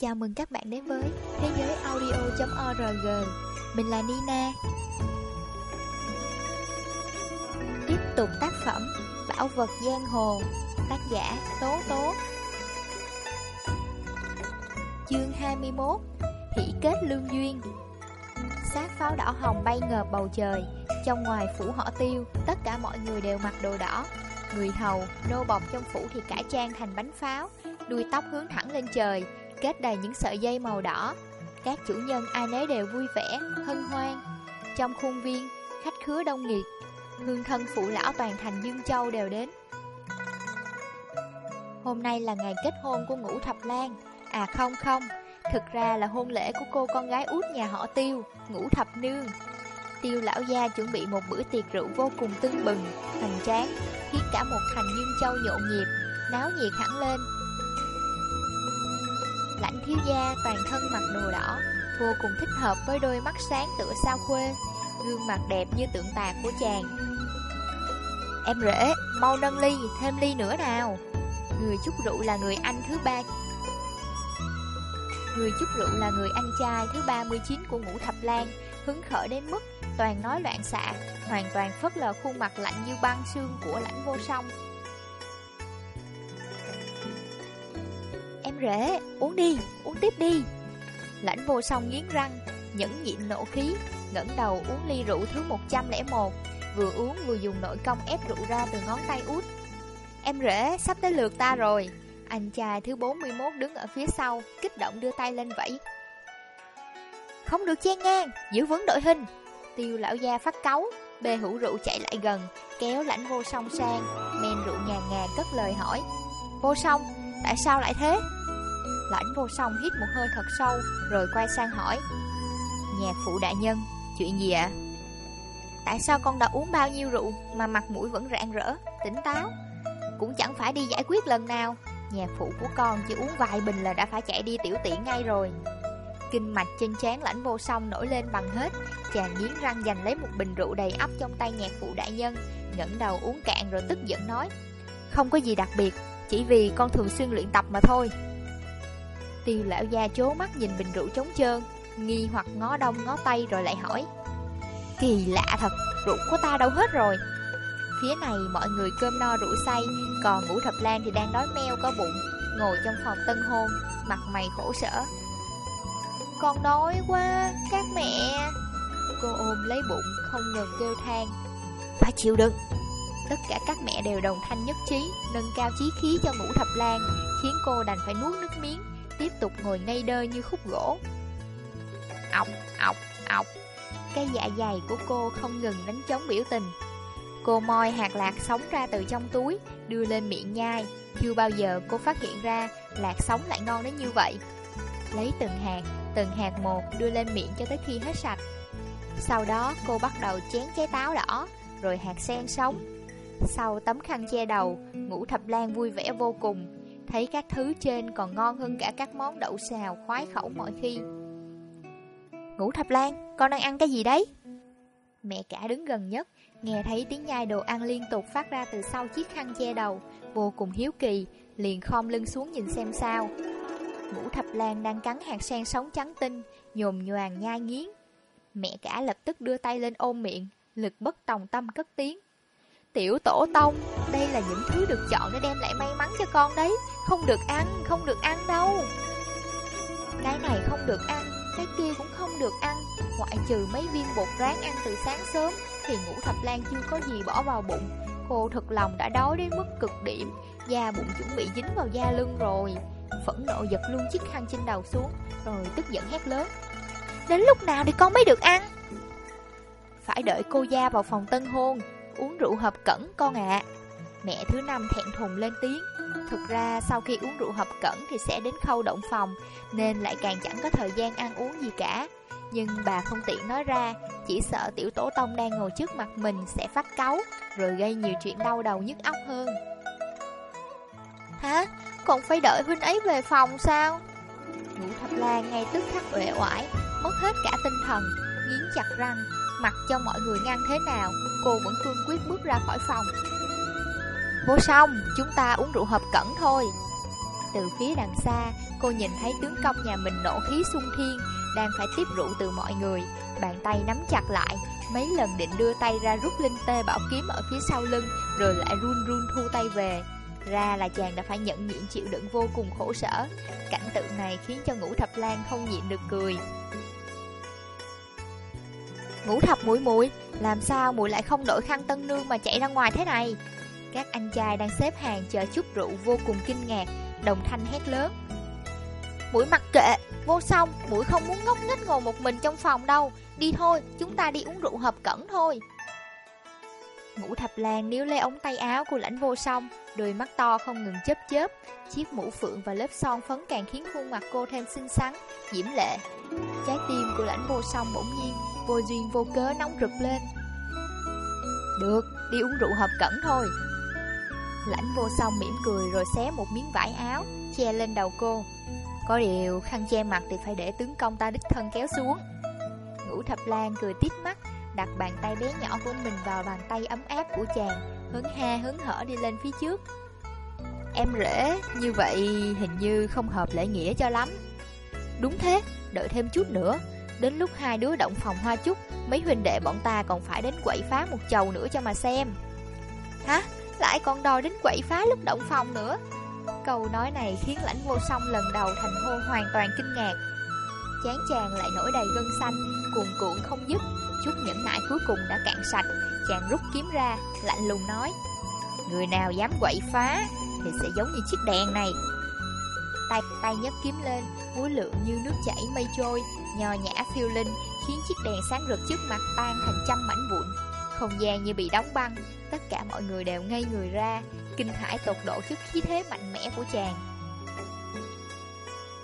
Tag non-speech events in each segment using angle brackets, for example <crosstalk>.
Chào mừng các bạn đến với Thế giới audio.org Mình là Nina. Tiếp tục tác phẩm Bảo vật giang hồ Tác giả Tố Tố. Chương 21 Hỷ kết lương duyên. Sát pháo đỏ hồng bay ngợp bầu trời Trong ngoài phủ họ tiêu Tất cả mọi người đều mặc đồ đỏ. Người hầu, nô bọc trong phủ thì cải trang thành bánh pháo Đuôi tóc hướng thẳng lên trời. Kết đầy những sợi dây màu đỏ. Các chủ nhân ai nấy đều vui vẻ, hân hoan. Trong khuôn viên, khách khứa đông nghịt Hương thân phụ lão toàn thành Dương Châu đều đến. Hôm nay là ngày kết hôn của Ngũ Thập Lan. À không không Thực ra là hôn lễ của cô con gái út nhà họ Tiêu Ngũ Thập Nương. Tiêu lão gia chuẩn bị một bữa tiệc rượu vô cùng tưng bừng, hoành tráng Khiến cả một thành Dương Châu nhộn nhịp, náo nhiệt hẳn lên. Lãnh thiếu gia toàn thân mặc đồ đỏ. Vô cùng thích hợp với đôi mắt sáng tựa sao khuê. Gương mặt đẹp như tượng tạc của chàng. Em rể, mau nâng ly, thêm ly nữa nào. Người chúc rượu là người anh thứ ba. Người chúc rượu là người anh trai thứ 39 của ngũ thập lan. Hứng khởi đến mức toàn nói loạn xạ Hoàn toàn phớt lờ khuôn mặt lạnh như băng xương của lãnh vô song. Rể, uống đi, uống tiếp đi. Lãnh vô song nghiến răng, nhẫn nhịn nộ khí ngẩng đầu uống ly rượu thứ 101 Vừa uống vừa dùng nội công ép rượu ra từ ngón tay út. Em rể, sắp tới lượt ta rồi. Anh trai thứ 41 đứng ở phía sau Kích động đưa tay lên vẫy. Không được chen ngang Giữ vững đội hình. Tiêu lão gia phát cáu Bê hữu rượu chạy lại gần Kéo lãnh vô song sang Men rượu ngà ngà cất lời hỏi. Vô song, tại sao lại thế? Lãnh vô song hít một hơi thật sâu Rồi quay sang hỏi. Nhạc phụ đại nhân, chuyện gì ạ? Tại sao con đã uống bao nhiêu rượu Mà mặt mũi vẫn rạng rỡ, tỉnh táo? Cũng chẳng phải đi giải quyết lần nào. Nhạc phụ của con chỉ uống vài bình là đã phải chạy đi tiểu tiện ngay rồi. Kinh mạch trên trán lãnh vô song nổi lên bằng hết Chàng nghiến răng giành lấy một bình rượu đầy ắp trong tay nhạc phụ đại nhân ngẩng đầu uống cạn rồi tức giận nói. Không có gì đặc biệt Chỉ vì con thường xuyên luyện tập mà thôi. Tiêu lão gia chố mắt nhìn bình rượu trống trơn, Nghi hoặc ngó đông ngó tây rồi lại hỏi. Kỳ lạ thật, Rượu của ta đâu hết rồi. Phía này mọi người cơm no rượu say, Còn ngũ thập lan thì đang đói meo có bụng, Ngồi trong phòng tân hôn, Mặt mày khổ sở. Con đói quá, Các mẹ. Cô ôm lấy bụng, không ngừng kêu than. Phải chịu đựng. Tất cả các mẹ đều đồng thanh nhất trí, Nâng cao chí khí cho ngũ thập lan, Khiến cô đành phải nuốt nước miếng. Tiếp tục ngồi ngây đơ như khúc gỗ. Ọc, ọc, ọc. Cái dạ dày của cô không ngừng đánh chống biểu tình. Cô moi hạt lạc sống ra từ trong túi Đưa lên miệng nhai. Chưa bao giờ cô phát hiện ra Lạc sống lại ngon đến như vậy. Lấy từng hạt, từng hạt một Đưa lên miệng cho tới khi hết sạch. Sau đó cô bắt đầu chén trái táo đỏ Rồi hạt sen sống. Sau tấm khăn che đầu Ngũ thập lan vui vẻ vô cùng. Thấy các thứ trên còn ngon hơn cả các món đậu xào khoái khẩu mọi khi. Ngũ thập lan, con đang ăn cái gì đấy? Mẹ cả đứng gần nhất Nghe thấy tiếng nhai đồ ăn liên tục phát ra từ sau chiếc khăn che đầu Vô cùng hiếu kỳ Liền khom lưng xuống nhìn xem sao. Ngũ thập lan đang cắn hạt sen sống trắng tinh Nhồm nhoàng nhai nghiến. Mẹ cả lập tức đưa tay lên ôm miệng Lực bất tòng tâm cất tiếng. Tiểu tổ tông. Đây là những thứ được chọn để đem lại may mắn cho con đấy. Không được ăn, không được ăn đâu. Cái này không được ăn Cái kia cũng không được ăn. Ngoại trừ mấy viên bột rán ăn từ sáng sớm Thì ngũ thập lan chưa có gì bỏ vào bụng. Cô thật lòng đã đói đến mức cực điểm. Da bụng chuẩn bị dính vào da lưng rồi. Phẫn nộ giật luôn chiếc khăn trên đầu xuống Rồi tức giận hét lớn. Đến lúc nào thì con mới được ăn? Phải đợi cô gia vào phòng tân hôn. Uống rượu hợp cẩn, con ạ. Mẹ thứ năm thẹn thùng lên tiếng. Thực ra sau khi uống rượu hợp cẩn thì sẽ đến khâu động phòng, Nên lại càng chẳng có thời gian ăn uống gì cả. Nhưng bà không tiện nói ra, Chỉ sợ tiểu tổ tông đang ngồi trước mặt mình sẽ phát cáu, Rồi gây nhiều chuyện đau đầu nhức óc hơn. Hả? Còn phải đợi huynh ấy về phòng sao? Ngũ thập lan ngay tức khắc uể oải, Mất hết cả tinh thần, Nghiến chặt răng. Mặc cho mọi người ngăn thế nào Cô vẫn cương quyết bước ra khỏi phòng Vô xong, chúng ta uống rượu hợp cẩn thôi Từ phía đằng xa, cô nhìn thấy tướng công nhà mình nộ khí sung thiên, đang phải tiếp rượu từ mọi người. Bàn tay nắm chặt lại, mấy lần định đưa tay ra rút linh tê bảo kiếm ở phía sau lưng, rồi lại run run thu tay về. Ra là chàng đã phải nhận nhịn chịu đựng vô cùng khổ sở. Cảnh tượng này khiến cho ngũ thập lan không nhịn được cười. Ngũ thập mũi mũi, làm sao mũi lại không đổi khăn tân nương mà chạy ra ngoài thế này? Các anh trai đang xếp hàng chờ chút rượu vô cùng kinh ngạc, đồng thanh hét lớn. Mũi mặc kệ, vô xong, mũi không muốn ngốc nghếch ngồi một mình trong phòng đâu. Đi thôi, chúng ta đi uống rượu hợp cẩn thôi. Ngũ thập lan níu lấy ống tay áo của lãnh vô song, đôi mắt to không ngừng chớp chớp. Chiếc mũ phượng và lớp son phấn càng khiến khuôn mặt cô thêm xinh xắn, diễm lệ. Trái tim của lãnh vô song bỗng nhiên, vô duyên vô cớ nóng rực lên. Được, đi uống rượu hợp cẩn thôi. Lãnh vô song mỉm cười rồi xé một miếng vải áo, che lên đầu cô. Có điều, khăn che mặt thì phải để tướng công ta đích thân kéo xuống. Ngũ thập lan cười tít mắt, đặt bàn tay bé nhỏ của mình vào bàn tay ấm áp của chàng, hứng ha hứng hở đi lên phía trước. Em rể, như vậy hình như không hợp lễ nghĩa cho lắm. Đúng thế, đợi thêm chút nữa, đến lúc hai đứa động phòng hoa chút, mấy huynh đệ bọn ta còn phải đến quậy phá một chầu nữa cho mà xem. Hả? Lại còn đòi đến quậy phá lúc động phòng nữa? Câu nói này khiến lãnh vô song lần đầu thành hô hoàn toàn kinh ngạc. Chán chàng lại nổi đầy gân xanh, cuồn cuộn không dứt, chút nhẫn nại cuối cùng đã cạn sạch. Chàng rút kiếm ra, lạnh lùng nói, Người nào dám quậy phá, thì sẽ giống như chiếc đèn này. Tay tay nhấc kiếm lên, múa lượng như nước chảy mây trôi, nhò nhã phiêu linh, khiến chiếc đèn sáng rực trước mặt tan thành trăm mảnh vụn. Không gian như bị đóng băng, tất cả mọi người đều ngây người ra, kinh hãi tột độ trước khí thế mạnh mẽ của chàng.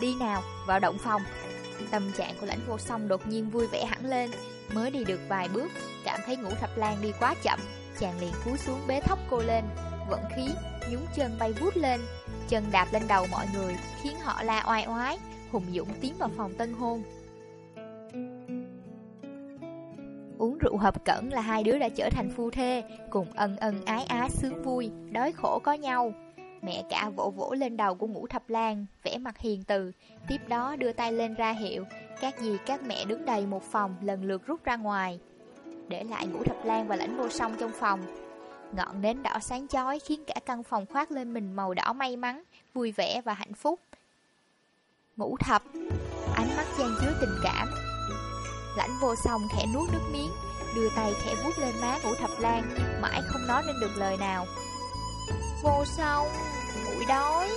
Đi nào, vào động phòng. Tâm trạng của lãnh vô song đột nhiên vui vẻ hẳn lên, mới đi được vài bước, cảm thấy ngũ thập lan đi quá chậm, chàng liền cúi xuống bế thóc cô lên, vận khí, nhún chân bay vút lên, chân đạp lên đầu mọi người, khiến họ la oai oái, hùng dũng tiến vào phòng tân hôn. Uống rượu hợp cẩn là hai đứa đã trở thành phu thê, cùng ân ân ái ái sướng vui, đói khổ có nhau. Mẹ cả vỗ vỗ lên đầu của ngũ thập lan, vẽ mặt hiền từ, tiếp đó đưa tay lên ra hiệu, các dì các mẹ đứng đầy một phòng lần lượt rút ra ngoài. Để lại ngũ thập lan và lãnh vô song trong phòng. Ngọn nến đỏ sáng chói khiến cả căn phòng khoác lên mình màu đỏ may mắn, vui vẻ và hạnh phúc. Ngũ thập, ánh mắt chan chứa tình cảm, Lãnh vô song khẽ nuốt nước miếng Đưa tay khẽ vuốt lên má ngũ thập lan Mãi không nói nên được lời nào. Vô song Mũi đói.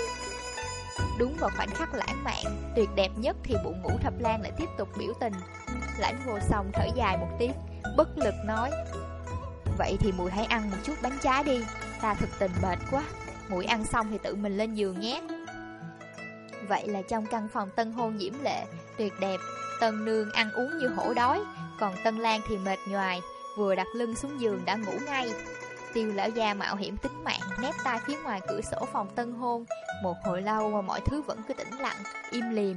Đúng vào khoảnh khắc lãng mạn Tuyệt đẹp nhất thì bụng ngũ thập lan lại tiếp tục biểu tình. Lãnh vô song thở dài một tiếng Bất lực nói Vậy thì mùi hãy ăn một chút bánh trái đi Ta thực tình mệt quá Mũi ăn xong thì tự mình lên giường nhé Vậy là trong căn phòng tân hôn diễm lệ Tuyệt đẹp Tân nương ăn uống như hổ đói, còn Tân Lan thì mệt nhoài, vừa đặt lưng xuống giường đã ngủ ngay. Tiêu lão gia mạo hiểm tính mạng, nép tai phía ngoài cửa sổ phòng tân hôn. Một hồi lâu mà mọi thứ vẫn cứ tĩnh lặng, im lìm.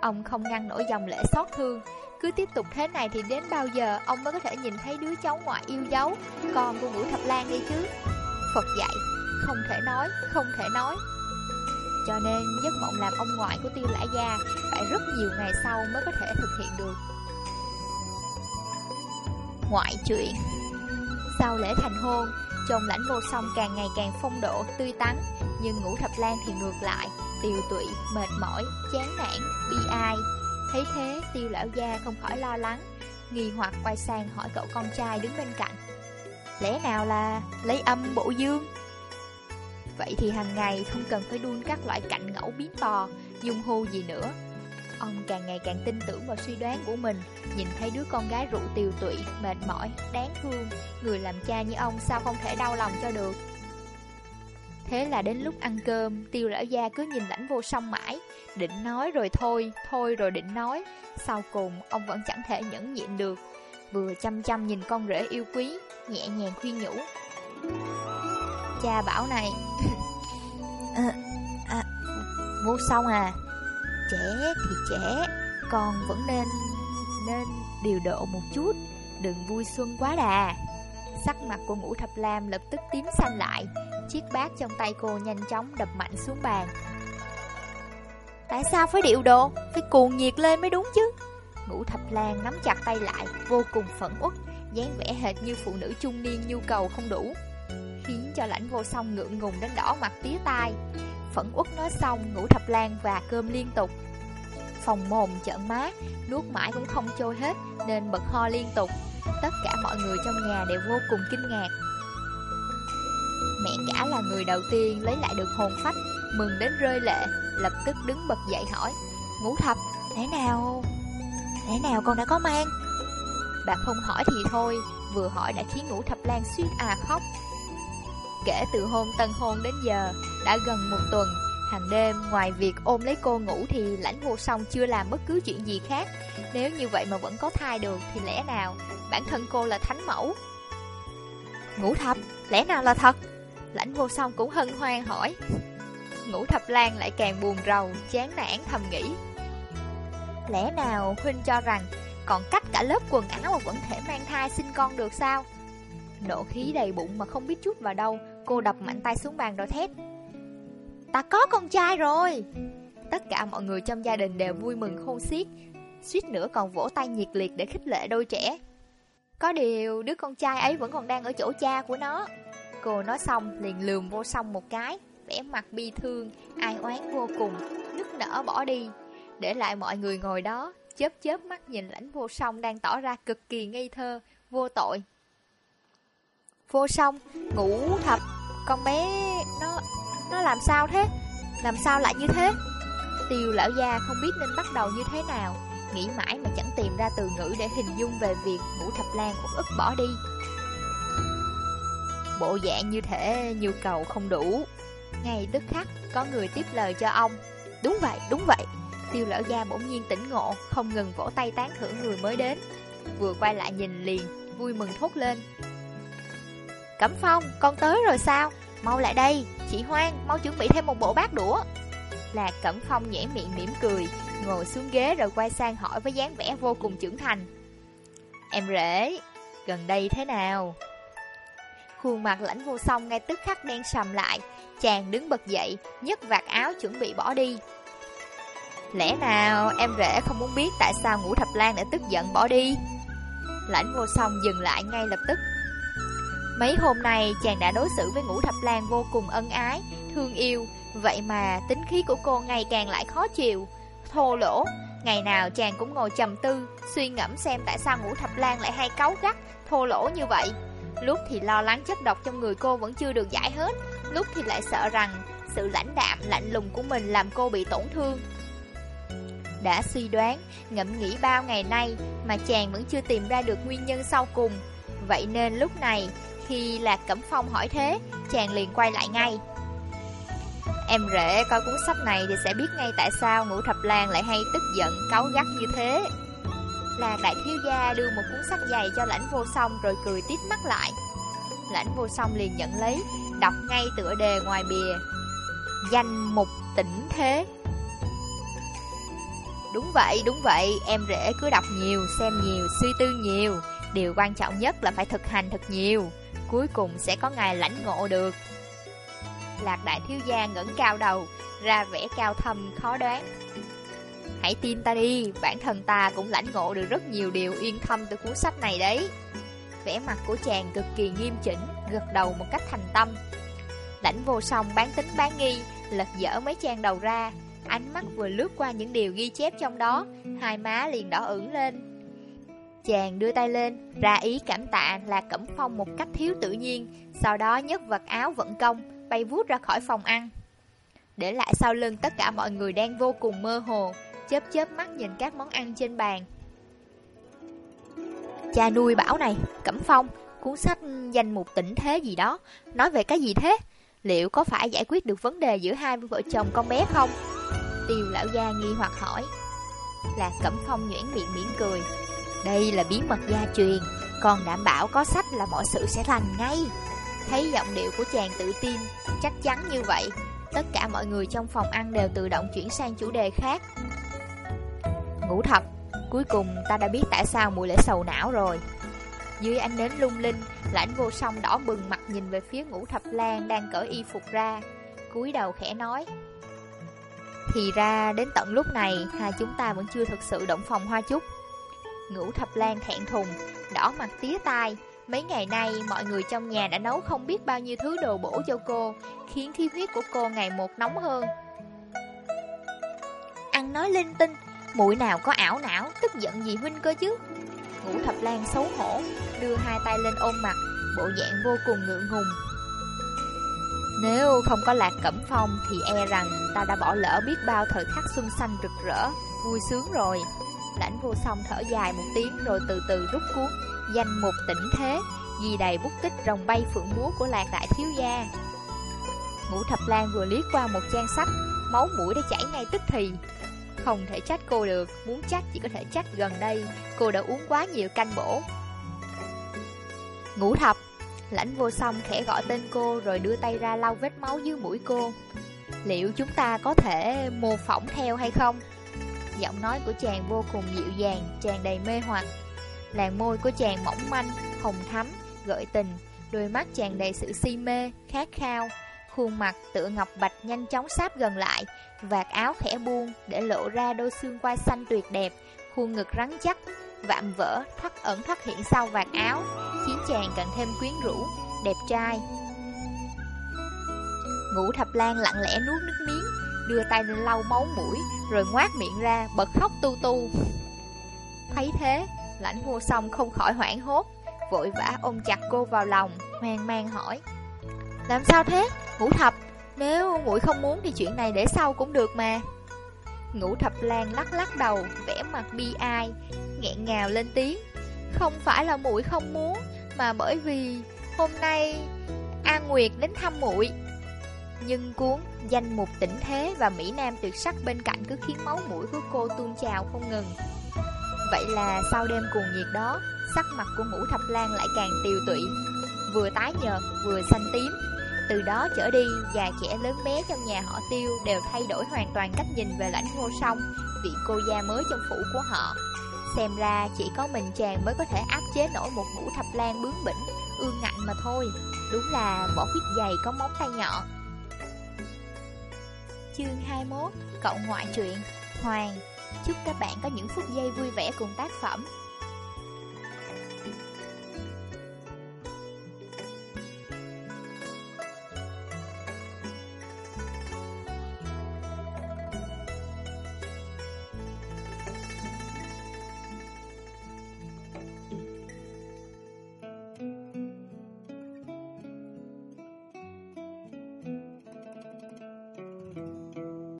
Ông không ngăn nổi dòng lễ xót thương. Cứ tiếp tục thế này thì đến bao giờ ông mới có thể nhìn thấy đứa cháu ngoại yêu dấu, con của Ngũ Thập Lan đi chứ? Phật dạy, không thể nói, không thể nói. Cho nên giấc mộng làm ông ngoại của tiêu lã gia Phải rất nhiều ngày sau mới có thể thực hiện được Ngoại chuyện Sau lễ thành hôn Chồng lãnh vô song càng ngày càng phong độ, tươi tắn Nhưng ngũ thập lan thì ngược lại Tiều tụy, mệt mỏi, chán nản, bi ai Thấy thế tiêu lão gia không khỏi lo lắng Nghi hoặc quay sang hỏi cậu con trai đứng bên cạnh Lẽ nào là lấy âm bộ dương Vậy thì hàng ngày không cần phải đun các loại cạnh ngẫu biến bò, dung hô gì nữa. Ông càng ngày càng tin tưởng vào suy đoán của mình, nhìn thấy đứa con gái rượu tiều tụy, mệt mỏi, đáng thương, người làm cha như ông sao không thể đau lòng cho được. Thế là đến lúc ăn cơm, tiêu lão gia cứ nhìn lãnh vô song mãi, định nói rồi thôi, thôi rồi định nói. Sau cùng, ông vẫn chẳng thể nhẫn nhịn được, vừa chăm chăm nhìn con rể yêu quý, nhẹ nhàng khuyên nhủ. Cha bảo này à, <coughs> à, Vô song à Trẻ thì trẻ Con vẫn nên Nên điều độ một chút Đừng vui xuân quá đà Sắc mặt của ngũ thập lam lập tức tím xanh lại Chiếc bát trong tay cô nhanh chóng đập mạnh xuống bàn. Tại sao phải điệu độ Phải cuồng nhiệt lên mới đúng chứ. Ngũ thập lan nắm chặt tay lại, Vô cùng phẫn uất, dáng vẻ hệt như phụ nữ trung niên nhu cầu không đủ, Khiến cho lãnh vô song ngượng ngùng đến đỏ mặt tía tai. Phẫn uất nói xong, Ngũ thập lan và cơm liên tục. Phòng mồm trợn má Nuốt mãi cũng không trôi hết, Nên bật ho liên tục. Tất cả mọi người trong nhà đều vô cùng kinh ngạc. Mẹ cả là người đầu tiên lấy lại được hồn phách Mừng đến rơi lệ Lập tức đứng bật dậy hỏi Ngũ thập, thế nào Thế nào con đã có mang? Bà không hỏi thì thôi Vừa hỏi đã khiến ngũ thập lan suýt à khóc. Kể từ hôm tân hôn đến giờ Đã gần một tuần Hàng đêm ngoài việc ôm lấy cô ngủ Thì lãnh vô song chưa làm bất cứ chuyện gì khác. Nếu như vậy mà vẫn có thai được Thì lẽ nào bản thân cô là thánh mẫu? Ngũ thập Lẽ nào là thật? Lãnh vô song cũng hân hoan hỏi. Ngũ thập lan lại càng buồn rầu, Chán nản thầm nghĩ. Lẽ nào Huynh cho rằng Còn cách cả lớp quần áo mà vẫn thể mang thai sinh con được sao? Nộ khí đầy bụng mà không biết chút vào đâu, Cô đập mạnh tay xuống bàn rồi thét. Ta có con trai rồi. Tất cả mọi người trong gia đình đều vui mừng khôn xiết. Suýt nữa còn vỗ tay nhiệt liệt để khích lệ đôi trẻ. Có điều đứa con trai ấy vẫn còn đang ở chỗ cha của nó. Cô nói xong liền lườm vô song một cái vẻ mặt bi thương, ai oán vô cùng, nức nở bỏ đi. Để lại mọi người ngồi đó, chớp chớp mắt nhìn lãnh vô song đang tỏ ra cực kỳ ngây thơ, vô tội. Vô song, ngủ thập, con bé, nó, nó làm sao thế? Làm sao lại như thế? Tiêu lão gia không biết nên bắt đầu như thế nào, nghĩ mãi mà chẳng tìm ra từ ngữ để hình dung về việc ngũ thập lan uất ức bỏ đi. Bộ dạng như thể nhu cầu không đủ. Ngay tức khắc có người tiếp lời cho ông. Đúng vậy, đúng vậy. Tiêu lão gia bỗng nhiên tỉnh ngộ Không ngừng vỗ tay tán thưởng người mới đến. Vừa quay lại nhìn liền Vui mừng thốt lên. Cẩm phong, con tới rồi sao? Mau lại đây, chị Hoang Mau chuẩn bị thêm một bộ bát đũa. Là Cẩm phong nhẽ miệng mỉm cười Ngồi xuống ghế rồi quay sang hỏi với dáng vẻ vô cùng trưởng thành. Em rể, gần đây thế nào? Khuôn mặt lãnh vô song ngay tức khắc đen sầm lại Chàng đứng bật dậy, nhấc vạt áo chuẩn bị bỏ đi. Lẽ nào em rể không muốn biết tại sao ngũ thập lan đã tức giận bỏ đi? Lãnh vô song dừng lại ngay lập tức. Mấy hôm nay chàng đã đối xử với ngũ thập lan vô cùng ân ái, thương yêu, vậy mà tính khí của cô ngày càng lại khó chịu, thô lỗ. Ngày nào chàng cũng ngồi trầm tư, suy ngẫm xem tại sao ngũ thập lan lại hay cáu gắt, thô lỗ như vậy. Lúc thì lo lắng chất độc trong người cô vẫn chưa được giải hết, lúc thì lại sợ rằng sự lãnh đạm, lạnh lùng của mình làm cô bị tổn thương. Đã suy đoán, ngẫm nghĩ bao ngày nay mà chàng vẫn chưa tìm ra được nguyên nhân sau cùng. Vậy nên lúc này, khi Lạc Cẩm Phong hỏi thế, chàng liền quay lại ngay. Em rể coi cuốn sách này thì sẽ biết ngay tại sao ngũ thập lan lại hay tức giận, cáu gắt như thế. Là đại thiếu gia đưa một cuốn sách dày cho lãnh vô song rồi cười tiếp mắt lại. Lãnh vô song liền nhận lấy, đọc ngay tựa đề ngoài bìa. Danh mục tỉnh thế. Đúng vậy, đúng vậy, em rể cứ đọc nhiều, xem nhiều, suy tư nhiều. Điều quan trọng nhất là phải thực hành thật nhiều. Cuối cùng sẽ có ngày lãnh ngộ được. Lạc đại thiếu gia ngẩng cao đầu, ra vẻ cao thâm khó đoán. Hãy tin ta đi, bản thân ta cũng lãnh ngộ được rất nhiều điều yên thâm từ cuốn sách này đấy. Vẻ mặt của chàng cực kỳ nghiêm chỉnh, gật đầu một cách thành tâm. Lãnh vô song bán tính bán nghi, lật dở mấy trang đầu ra. Ánh mắt vừa lướt qua những điều ghi chép trong đó, hai má liền đỏ ửng lên. Chàng đưa tay lên, ra ý cảm tạ là Cẩm Phong một cách thiếu tự nhiên, sau đó nhấc vật áo vận công, bay vút ra khỏi phòng ăn. Để lại sau lưng tất cả mọi người đang vô cùng mơ hồ, chớp chớp mắt nhìn các món ăn trên bàn. Cha nuôi bảo này, Cẩm Phong, cuốn sách danh mục tỉnh thế gì đó, nói về cái gì thế? Liệu có phải giải quyết được vấn đề giữa hai vợ chồng con bé không? Tiêu lão gia nghi hoặc hỏi. Là Cẩm Phong nhuyễn miệng mỉm cười. Đây là bí mật gia truyền, còn đảm bảo có sách là mọi sự sẽ lành ngay. Thấy giọng điệu của chàng tự tin, chắc chắn như vậy, tất cả mọi người trong phòng ăn đều tự động chuyển sang chủ đề khác. Ngủ thập, cuối cùng ta đã biết tại sao mùi lễ sầu não rồi. Dưới ánh nến lung linh, lãnh vô song đỏ bừng mặt nhìn về phía ngũ thập lan đang cởi y phục ra. cúi đầu khẽ nói. Thì ra đến tận lúc này Hai chúng ta vẫn chưa thực sự động phòng hoa chúc Ngũ thập lan thẹn thùng Đỏ mặt tía tai Mấy ngày nay mọi người trong nhà đã nấu không biết bao nhiêu thứ đồ bổ cho cô Khiến khí huyết của cô ngày một nóng hơn Ăn nói linh tinh Mũi nào có ảo não, Tức giận gì huynh cơ chứ? Ngũ thập lan xấu hổ, Đưa hai tay lên ôm mặt, Bộ dạng vô cùng ngượng ngùng. Nếu không có lạc cẩm phong Thì e rằng ta đã bỏ lỡ biết bao thời khắc xuân xanh rực rỡ, Vui sướng rồi. Lãnh vô song thở dài một tiếng Rồi từ từ rút cuốn Danh một tỉnh thế Ghi đầy bút tích rồng bay phượng múa của lạc đại thiếu gia. Ngũ thập lan vừa liếc qua một trang sách, Máu mũi đã chảy ngay tức thì. Không thể trách cô được Muốn trách chỉ có thể trách gần đây Cô đã uống quá nhiều canh bổ. Ngủ thập Lãnh vô song khẽ gọi tên cô Rồi đưa tay ra lau vết máu dưới mũi cô. Liệu chúng ta có thể mô phỏng theo hay không? Giọng nói của chàng vô cùng dịu dàng chàng đầy mê hoặc. Làn môi của chàng mỏng manh, hồng thắm, gợi tình Đôi mắt chàng đầy sự si mê, khát khao. Khuôn mặt tựa ngọc bạch nhanh chóng sáp gần lại Vạt áo khẽ buông để lộ ra đôi xương quai xanh tuyệt đẹp Khuôn ngực rắn chắc, vạm vỡ, thoát ẩn thoát hiện sau vạt áo Khiến chàng càng thêm quyến rũ, đẹp trai. Ngũ thập lan lặng lẽ nuốt nước miếng Đưa tay lên lau máu mũi Rồi ngoát miệng ra, bật khóc tu tu. Thấy thế, lãnh vô song không khỏi hoảng hốt Vội vã ôm chặt cô vào lòng Hoang mang hỏi làm sao thế, ngũ thập Nếu muội không muốn thì chuyện này để sau cũng được mà. Ngũ thập lan lắc lắc đầu Vẽ mặt bi ai nghẹn ngào lên tiếng. Không phải là muội không muốn Mà bởi vì hôm nay An Nguyệt đến thăm muội. Nhưng cuốn danh mục tỉnh thế và Mỹ Nam tuyệt sắc bên cạnh cứ khiến máu mũi của cô tuôn trào không ngừng. Vậy là sau đêm cuồng nhiệt đó, sắc mặt của ngũ thập lan lại càng tiều tụy, vừa tái nhợt vừa xanh tím. Từ đó trở đi, già trẻ lớn bé trong nhà họ tiêu đều thay đổi hoàn toàn cách nhìn về lãnh ngô song, vị cô gia mới trong phủ của họ. Xem ra chỉ có mình chàng mới có thể áp chế nổi một ngũ thập lan bướng bỉnh, ương ngạnh mà thôi. Đúng là vỏ huyết dày có móng tay nhỏ. Chương 21 Cậu ngoại truyện Hoàng Chúc các bạn có những phút giây vui vẻ cùng tác phẩm